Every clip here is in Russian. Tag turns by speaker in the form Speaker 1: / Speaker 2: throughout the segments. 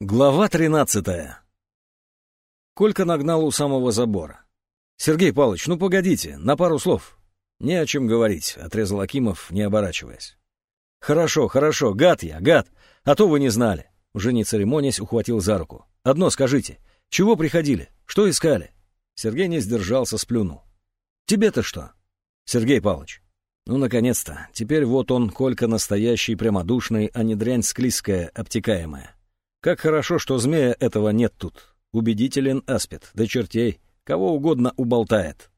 Speaker 1: Глава тринадцатая. Колька нагнал у самого забора. «Сергей Павлович, ну погодите, на пару слов». «Не о чем говорить», — отрезал Акимов, не оборачиваясь. «Хорошо, хорошо, гад я, гад, а то вы не знали». Уже не церемонясь, ухватил за руку. «Одно скажите, чего приходили, что искали?» Сергей не сдержался, сплюнул. «Тебе-то что?» «Сергей Павлович». «Ну, наконец-то, теперь вот он, Колька настоящий, прямодушный, а не дрянь склизкая, обтекаемая». Как хорошо, что змея этого нет тут. Убедителен аспид, до чертей, кого угодно уболтает.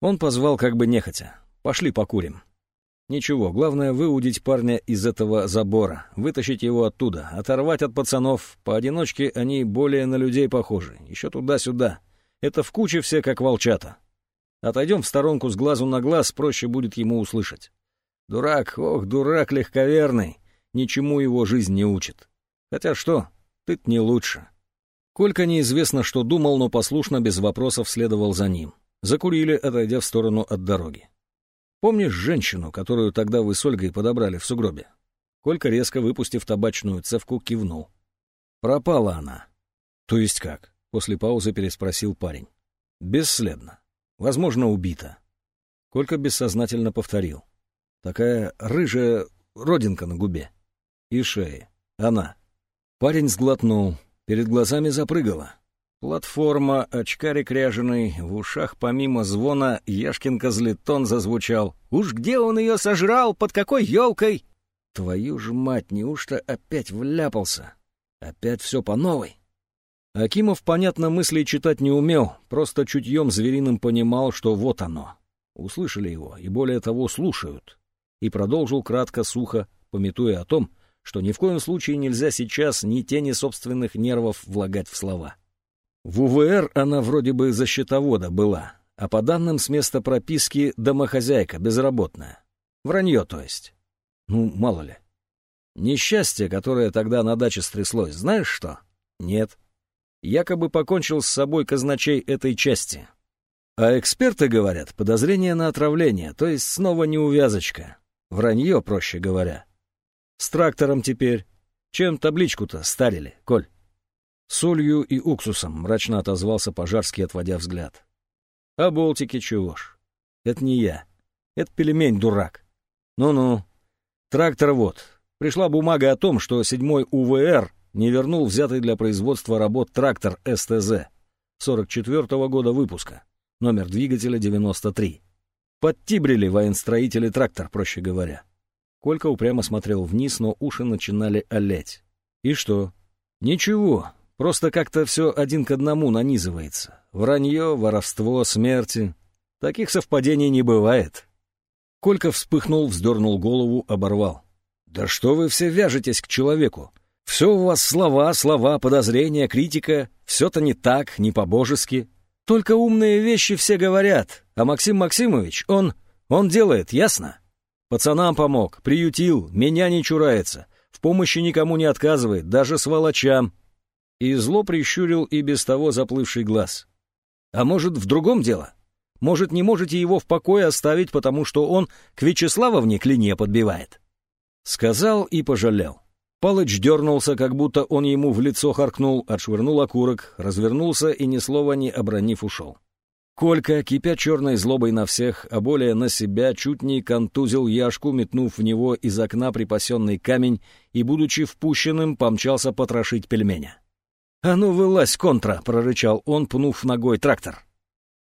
Speaker 1: Он позвал как бы нехотя. «Пошли покурим». Ничего, главное выудить парня из этого забора, вытащить его оттуда, оторвать от пацанов. Поодиночке они более на людей похожи. Еще туда-сюда. Это в куче все как волчата. Отойдем в сторонку с глазу на глаз, проще будет ему услышать. Дурак, ох, дурак легковерный. Ничему его жизнь не учит. Хотя что, ты не лучше. Колька неизвестно, что думал, но послушно, без вопросов следовал за ним. Закурили, отойдя в сторону от дороги. Помнишь женщину, которую тогда вы с Ольгой подобрали в сугробе? Колька, резко выпустив табачную цевку, кивнул. Пропала она. То есть как? После паузы переспросил парень. Бесследно. Возможно, убита. Колька бессознательно повторил. Такая рыжая родинка на губе. И шее. Она. Парень сглотнул, перед глазами запрыгало. Платформа, очкарик ряженый, в ушах помимо звона Яшкин козлетон зазвучал. «Уж где он ее сожрал, под какой елкой?» «Твою ж мать, неужто опять вляпался? Опять все по новой?» Акимов, понятно, мысли читать не умел, просто чутьем звериным понимал, что вот оно. Услышали его, и более того, слушают. И продолжил кратко, сухо, пометуя о том, что ни в коем случае нельзя сейчас ни тени собственных нервов влагать в слова. В УВР она вроде бы за счетовода была, а по данным с места прописки домохозяйка, безработная. Вранье, то есть. Ну, мало ли. Несчастье, которое тогда на даче стряслось, знаешь что? Нет. Якобы покончил с собой казначей этой части. А эксперты говорят, подозрение на отравление, то есть снова неувязочка. Вранье, проще говоря. С трактором теперь. Чем табличку-то старили, Коль? Солью и уксусом, мрачно отозвался Пожарский, отводя взгляд. А болтики чего ж? Это не я. Это пельмень, дурак. Ну-ну. Трактор вот. Пришла бумага о том, что седьмой УВР не вернул взятый для производства работ трактор СТЗ 44-го года выпуска, номер двигателя 93. Подтибрили военстроители трактор, проще говоря. Колька упрямо смотрел вниз, но уши начинали олеть. И что? Ничего, просто как-то все один к одному нанизывается. Вранье, воровство, смерти. Таких совпадений не бывает. Колька вспыхнул, вздернул голову, оборвал. «Да что вы все вяжетесь к человеку? Все у вас слова, слова, подозрения, критика. Все-то не так, не по-божески. Только умные вещи все говорят, а Максим Максимович, он... он делает, ясно?» Пацанам помог, приютил, меня не чурается, в помощи никому не отказывает, даже сволочам. И зло прищурил и без того заплывший глаз. А может, в другом дело? Может, не можете его в покое оставить, потому что он к Вячеславовне клине подбивает? Сказал и пожалел. Палыч дернулся, как будто он ему в лицо харкнул, отшвырнул окурок, развернулся и ни слова не обронив ушел. Колька, кипя черной злобой на всех, а более на себя, чуть не контузил Яшку, метнув в него из окна припасенный камень и, будучи впущенным, помчался потрошить пельменя. «А ну, вылазь, контра!» — прорычал он, пнув ногой трактор.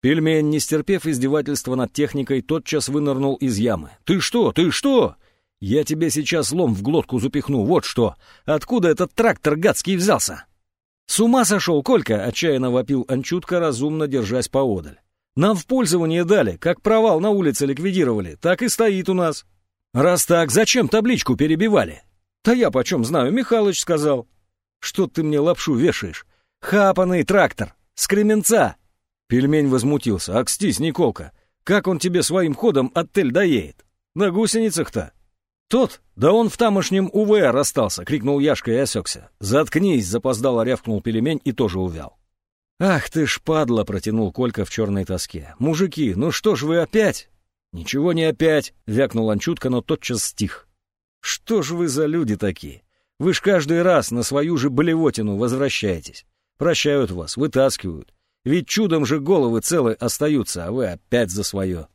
Speaker 1: Пельмень, не стерпев издевательства над техникой, тотчас вынырнул из ямы. «Ты что? Ты что? Я тебе сейчас лом в глотку запихну, вот что! Откуда этот трактор гадский взялся?» «С ума сошел, Колька!» — отчаянно вопил Анчутка, разумно держась поодаль. «Нам в пользование дали, как провал на улице ликвидировали, так и стоит у нас. Раз так, зачем табличку перебивали?» «Да я почем знаю, Михалыч сказал». «Что ты мне лапшу вешаешь? Хапаный трактор! С Кременца!» Пельмень возмутился. «Акстись, Николка, как он тебе своим ходом отель доедет? На гусеницах-то!» «Тот? Да он в тамошнем УВР остался!» — крикнул Яшка и осекся. «Заткнись!» — запоздало рявкнул пельмень и тоже увял. «Ах ты ж падла!» — протянул Колька в черной тоске. «Мужики, ну что ж вы опять?» «Ничего не опять!» — вякнул Анчутка, но тотчас стих. «Что ж вы за люди такие? Вы ж каждый раз на свою же болевотину возвращаетесь. Прощают вас, вытаскивают. Ведь чудом же головы целы остаются, а вы опять за свое.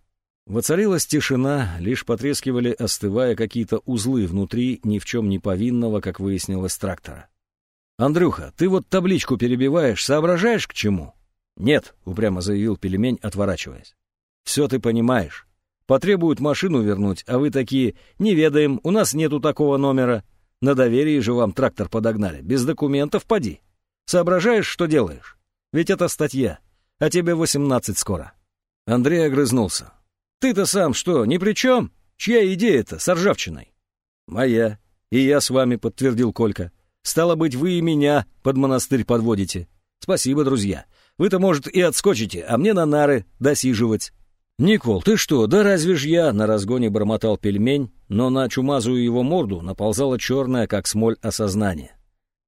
Speaker 1: Воцарилась тишина, лишь потрескивали, остывая какие-то узлы внутри ни в чем не повинного, как выяснилось, трактора. «Андрюха, ты вот табличку перебиваешь, соображаешь к чему?» «Нет», — упрямо заявил пельмень, отворачиваясь. «Все ты понимаешь. Потребуют машину вернуть, а вы такие, не ведаем, у нас нету такого номера. На доверии же вам трактор подогнали, без документов поди. Соображаешь, что делаешь? Ведь это статья, а тебе восемнадцать скоро». Андрей огрызнулся. Ты-то сам что, ни при чем? Чья идея-то с ржавчиной? Моя. И я с вами, подтвердил Колька. Стало быть, вы и меня под монастырь подводите. Спасибо, друзья. Вы-то, может, и отскочите, а мне на нары досиживать. «Никол, ты что, да разве ж я?» — на разгоне бормотал пельмень, но на чумазую его морду наползала черная, как смоль, осознание.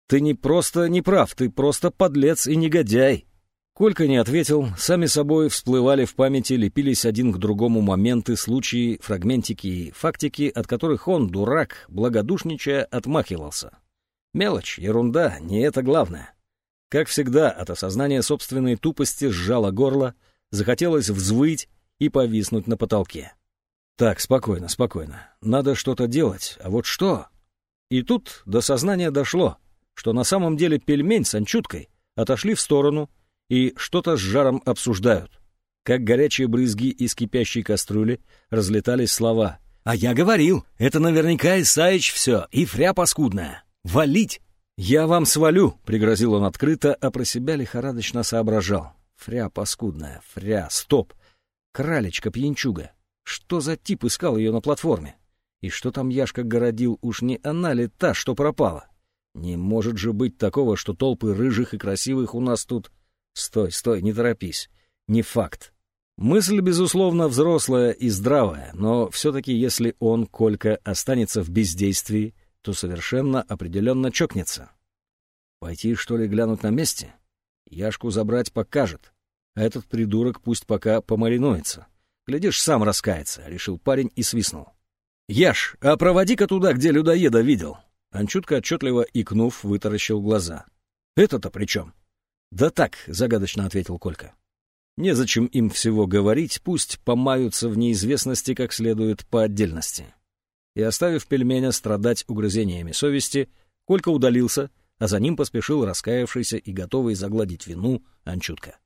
Speaker 1: «Ты не просто не прав, ты просто подлец и негодяй. Колька не ответил, сами собой всплывали в памяти, лепились один к другому моменты, случаи, фрагментики и фактики, от которых он, дурак, благодушничая, отмахивался. Мелочь, ерунда, не это главное. Как всегда, от осознания собственной тупости сжало горло, захотелось взвыть и повиснуть на потолке. Так, спокойно, спокойно. Надо что-то делать, а вот что? И тут до сознания дошло, что на самом деле пельмень с анчуткой отошли в сторону, и что-то с жаром обсуждают. Как горячие брызги из кипящей кастрюли разлетались слова. «А я говорил, это наверняка Исаич все, и фря паскудная. Валить!» «Я вам свалю!» — пригрозил он открыто, а про себя лихорадочно соображал. «Фря паскудная, фря, стоп! Кралечка-пьянчуга! Что за тип искал ее на платформе? И что там Яшка городил, уж не она ли та, что пропала? Не может же быть такого, что толпы рыжих и красивых у нас тут Стой, стой, не торопись. Не факт. Мысль, безусловно, взрослая и здравая, но все-таки если он, Колька, останется в бездействии, то совершенно определенно чокнется. Пойти, что ли, глянуть на месте? Яшку забрать покажет, а этот придурок пусть пока помаринуется. Глядишь, сам раскается, — решил парень и свистнул. «Яш, а проводи-ка туда, где людоеда видел». Анчутка, отчетливо икнув, вытаращил глаза. «Это-то при чем?» «Да так», — загадочно ответил Колька. «Незачем им всего говорить, пусть помаются в неизвестности как следует по отдельности». И оставив пельменя страдать угрызениями совести, Колька удалился, а за ним поспешил раскаявшийся и готовый загладить вину Анчутка.